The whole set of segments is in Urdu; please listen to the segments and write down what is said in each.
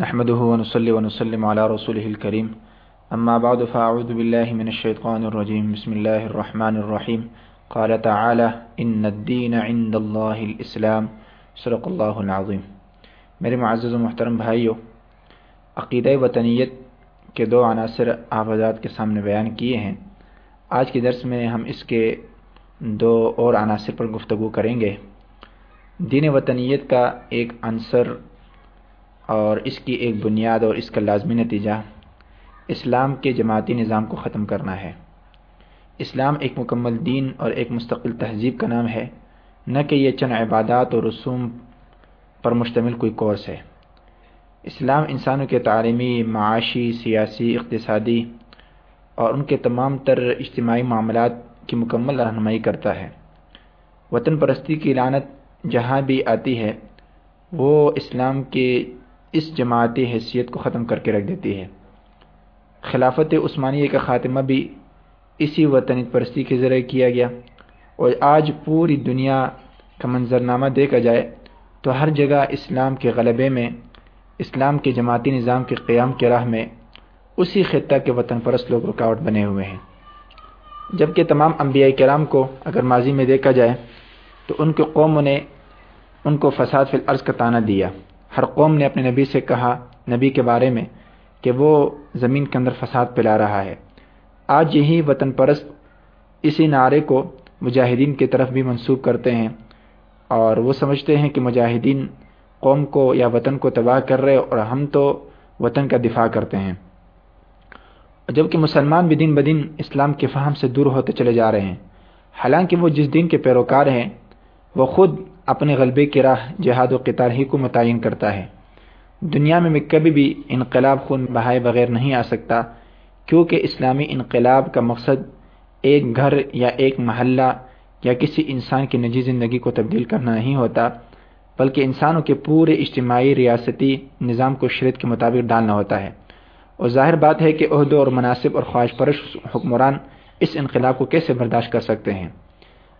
نحمده ونصلي ونسلم على رسوله الكريم. أما بعد، فأعوذ بالله من الشيطان الرجيم. بسم الله الرحمن الرحيم. قال تعالى إن الدين عند الله الإسلام. صدق اللہ العظیم میرے معزز و محترم بھائیوں عقیدہ وطنیت کے دو عناصر آپ حضرات کے سامنے بیان کیے ہیں۔ آج کے درس میں ہم اس کے دو اور عناصر پر گفتگو کریں گے۔ دین وطنیت کا ایک عنصر اور اس کی ایک بنیاد اور اس کا لازمی نتیجہ اسلام کے جماعتی نظام کو ختم کرنا ہے۔ اسلام ایک مکمل دین اور ایک مستقل تہذیب کا نام ہے، نہ کہ یہ چند عبادات اور رسوم پر مشتمل کوئی کورس ہے۔ اسلام انسانوں کے تعلیمی، معاشی، سیاسی، اقتصادی اور ان کے تمام تر اجتماعی معاملات کی مکمل رہنمائی کرتا ہے۔ وطن پرستی کی لانت جہاں بھی آتی ہے، وہ اسلام کے اس جماعتی حیثیت کو ختم کر کے رکھ دیتی ہے۔ خلافت عثمانیہ کا خاتمہ بھی اسی وطنی پرستی کے ذریعے کیا گیا۔ اور آج پوری دنیا کا منظرنامہ دیکھا جائے تو ہر جگہ اسلام کے غلبے میں، اسلام کے جماعتی نظام کے قیام کے راہ میں اسی خطہ کے وطن پرست لوگ رکاوٹ بنے ہوئے ہیں۔ جبکہ تمام انبیاء کرام کو اگر ماضی میں دیکھا جائے تو ان کے قوم نے ان کو فساد فی الارض کا تانا دیا۔ ہر قوم نے اپنے نبی سے کہا، نبی کے بارے میں، کہ وہ زمین کے اندر فساد پھیلا رہا ہے۔ آج یہی وطن پرست اسی نعرے کو مجاہدین کی طرف بھی منسوخ کرتے ہیں اور وہ سمجھتے ہیں کہ مجاہدین قوم کو یا وطن کو تباہ کر رہے اور ہم تو وطن کا دفاع کرتے ہیں۔ جبکہ مسلمان بھی دن بدن اسلام کے فہم سے دور ہوتے چلے جا رہے ہیں۔ حالانکہ وہ جس دن کے پیروکار ہیں، وہ خود اپنے غلبے کی راہ جہاد و قطار ہی کو متعین کرتا ہے۔ دنیا میں کبھی بھی انقلاب خون بہائے بغیر نہیں آ سکتا، کیونکہ اسلامی انقلاب کا مقصد ایک گھر یا ایک محلہ یا کسی انسان کی نجی زندگی کو تبدیل کرنا نہیں ہوتا، بلکہ انسانوں کے پورے اجتماعی، ریاستی نظام کو شریعت کے مطابق ڈالنا ہوتا ہے۔ اور ظاہر بات ہے کہ عہدوں اور مناسب اور خواہش پرش حکمران اس انقلاب کو کیسے برداشت کر سکتے ہیں؟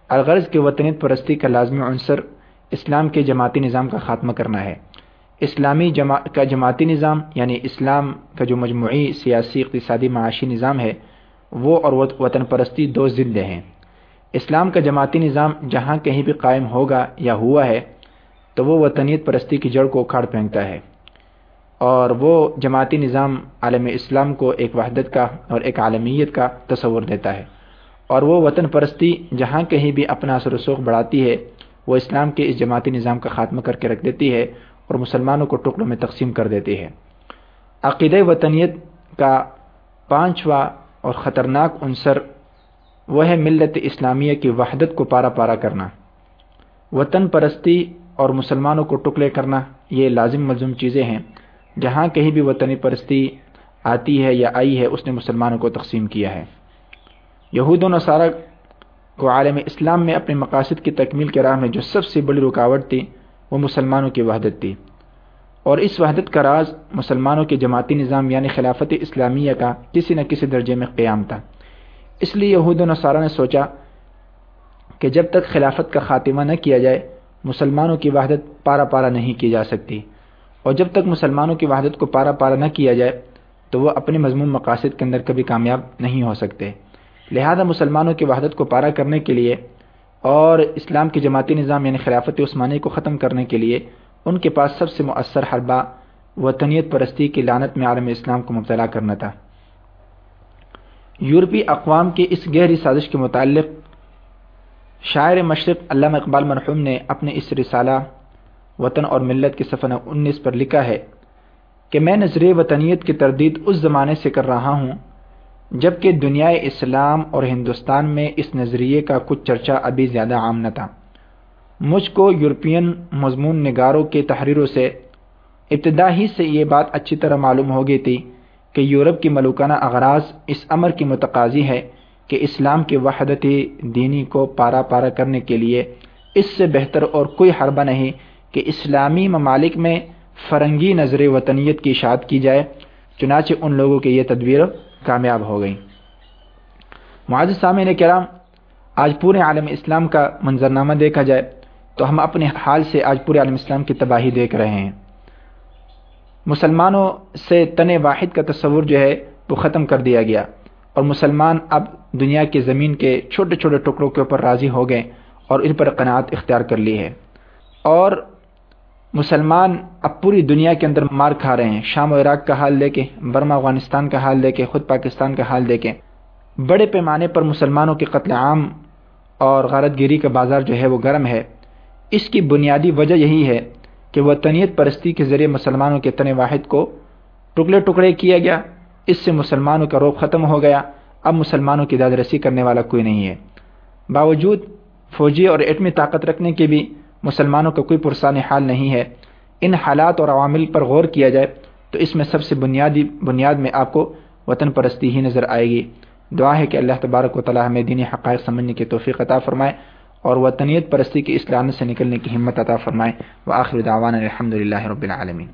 الغرض کے وطنیت پرستی کا لازمی عنصر اسلام کے جماعتی نظام کا خاتمہ کرنا ہے۔ اسلامی جما، کا جماعتی نظام یعنی اسلام کا جو مجموعی سیاسی اقتصادی معاشی نظام ہے، وہ اور وطن پرستی دو ضلع ہیں۔ اسلام کا جماعتی نظام جہاں کہیں بھی قائم ہوگا یا ہوا ہے، تو وہ وطنیت پرستی کی جڑ کو اکھاڑ پھینکتا ہے۔ اور وہ جماعتی نظام عالم اسلام کو ایک وحدت کا اور ایک عالمیت کا تصور دیتا ہے۔ اور وہ وطن پرستی جہاں کہیں بھی اپنا اثر و رسوخ بڑھاتی ہے وہ اسلام کے اس جماعتی نظام کا خاتمہ کر کے رکھ دیتی ہے اور مسلمانوں کو ٹکڑوں میں تقسیم کر دیتی ہے۔ عقید وطنیت کا پانچواں اور خطرناک عنصر وہ ہے ملت اسلامیہ کی وحدت کو پارا پارا کرنا۔ وطن پرستی اور مسلمانوں کو ٹکڑے کرنا یہ لازم ملزم چیزیں ہیں۔ جہاں کہیں بھی وطنی پرستی آتی ہے یا آئی ہے، اس نے مسلمانوں کو تقسیم کیا ہے۔ یہود و نصارہ کو عالم اسلام میں اپنے مقاصد کی تکمیل کے راہ میں جو سب سے بڑی رکاوٹ تھی، وہ مسلمانوں کی وحدت تھی۔ اور اس وحدت کا راز مسلمانوں کے جماعتی نظام یعنی خلافت اسلامیہ کا کسی نہ کسی درجے میں قیام تھا۔ اس لیے یہود و نصارہ نے سوچا کہ جب تک خلافت کا خاتمہ نہ کیا جائے، مسلمانوں کی وحدت پارا پارا نہیں کی جا سکتی۔ اور جب تک مسلمانوں کی وحدت کو پارا پارا نہ کیا جائے، تو وہ اپنے مضمون مقاصد کے اندر کبھی کامیاب نہیں ہو سکتے۔ لہذا مسلمانوں کی وحدت کو پارا کرنے کے لیے اور اسلام کے جماعتی نظام یعنی خلافت عثمانی کو ختم کرنے کے لیے ان کے پاس سب سے مؤثر حربہ وطنیت پرستی کی لانت میں عالم اسلام کو مبتلا کرنا تھا۔ یورپی اقوام کی اس گہری سازش کے متعلق شاعر مشرق علامہ اقبال مرحوم نے اپنے اس رسالہ وطن اور ملت کے صفحہ انیس پر لکھا ہے کہ میں نظر وطنیت کی تردید اس زمانے سے کر رہا ہوں جبکہ دنیا اسلام اور ہندوستان میں اس نظریے کا کچھ چرچا ابھی زیادہ عام نہ تھا۔ مجھ کو یورپین مضمون نگاروں کے تحریروں سے ابتدا ہی سے یہ بات اچھی طرح معلوم ہو گئی تھی کہ یورپ کی ملوکانہ اغراض اس امر کی متقاضی ہے کہ اسلام کی وحدت دینی کو پارا پارا کرنے کے لیے اس سے بہتر اور کوئی حربہ نہیں کہ اسلامی ممالک میں فرنگی نظر وطنیت کی اشاعت کی جائے، چنانچہ ان لوگوں کی یہ تدبیر کامیاب ہو گئی معاذ سامع کرام، آج پورے عالم اسلام کا منظرنامہ دیکھا جائے تو ہم اپنے حال سے آج پورے عالم اسلام کی تباہی دیکھ رہے ہیں۔ مسلمانوں سے تن واحد کا تصور جو ہے وہ ختم کر دیا گیا اور مسلمان اب دنیا کی زمین کے چھوٹے چھوٹے ٹکڑوں کے اوپر راضی ہو گئے اور ان پر قناعت اختیار کر لی ہے۔ اور مسلمان اب پوری دنیا کے اندر مار کھا رہے ہیں۔ شام و عراق کا حال دیکھیں، برما افغانستان کا حال دیکھیں، خود پاکستان کا حال دیکھیں۔ بڑے پیمانے پر مسلمانوں کے قتل عام اور غارت گیری کا بازار جو ہے وہ گرم ہے۔ اس کی بنیادی وجہ یہی ہے کہ وہ پرستی کے ذریعے مسلمانوں کے تن واحد کو ٹکڑے ٹکڑے کیا گیا۔ اس سے مسلمانوں کا روپ ختم ہو گیا۔ اب مسلمانوں کی داد رسی کرنے والا کوئی نہیں ہے۔ باوجود، فوجی اور ایٹمی طاقت رکھنے کے بھی مسلمانوں کا کوئی پرسان حال نہیں ہے۔ ان حالات اور عوامل پر غور کیا جائے تو اس میں سب سے بنیادی بنیاد میں آپ کو وطن پرستی ہی نظر آئے گی۔ دعا ہے کہ اللہ تبارک و تعالی ہمیں دینی حقائق سمجھنے کی توفیق عطا فرمائے اور وطنیت پرستی کی اس لعنت سے نکلنے کی ہمت عطا فرمائے۔ وہ آخر دعوان الحمد للہ رب العالمین۔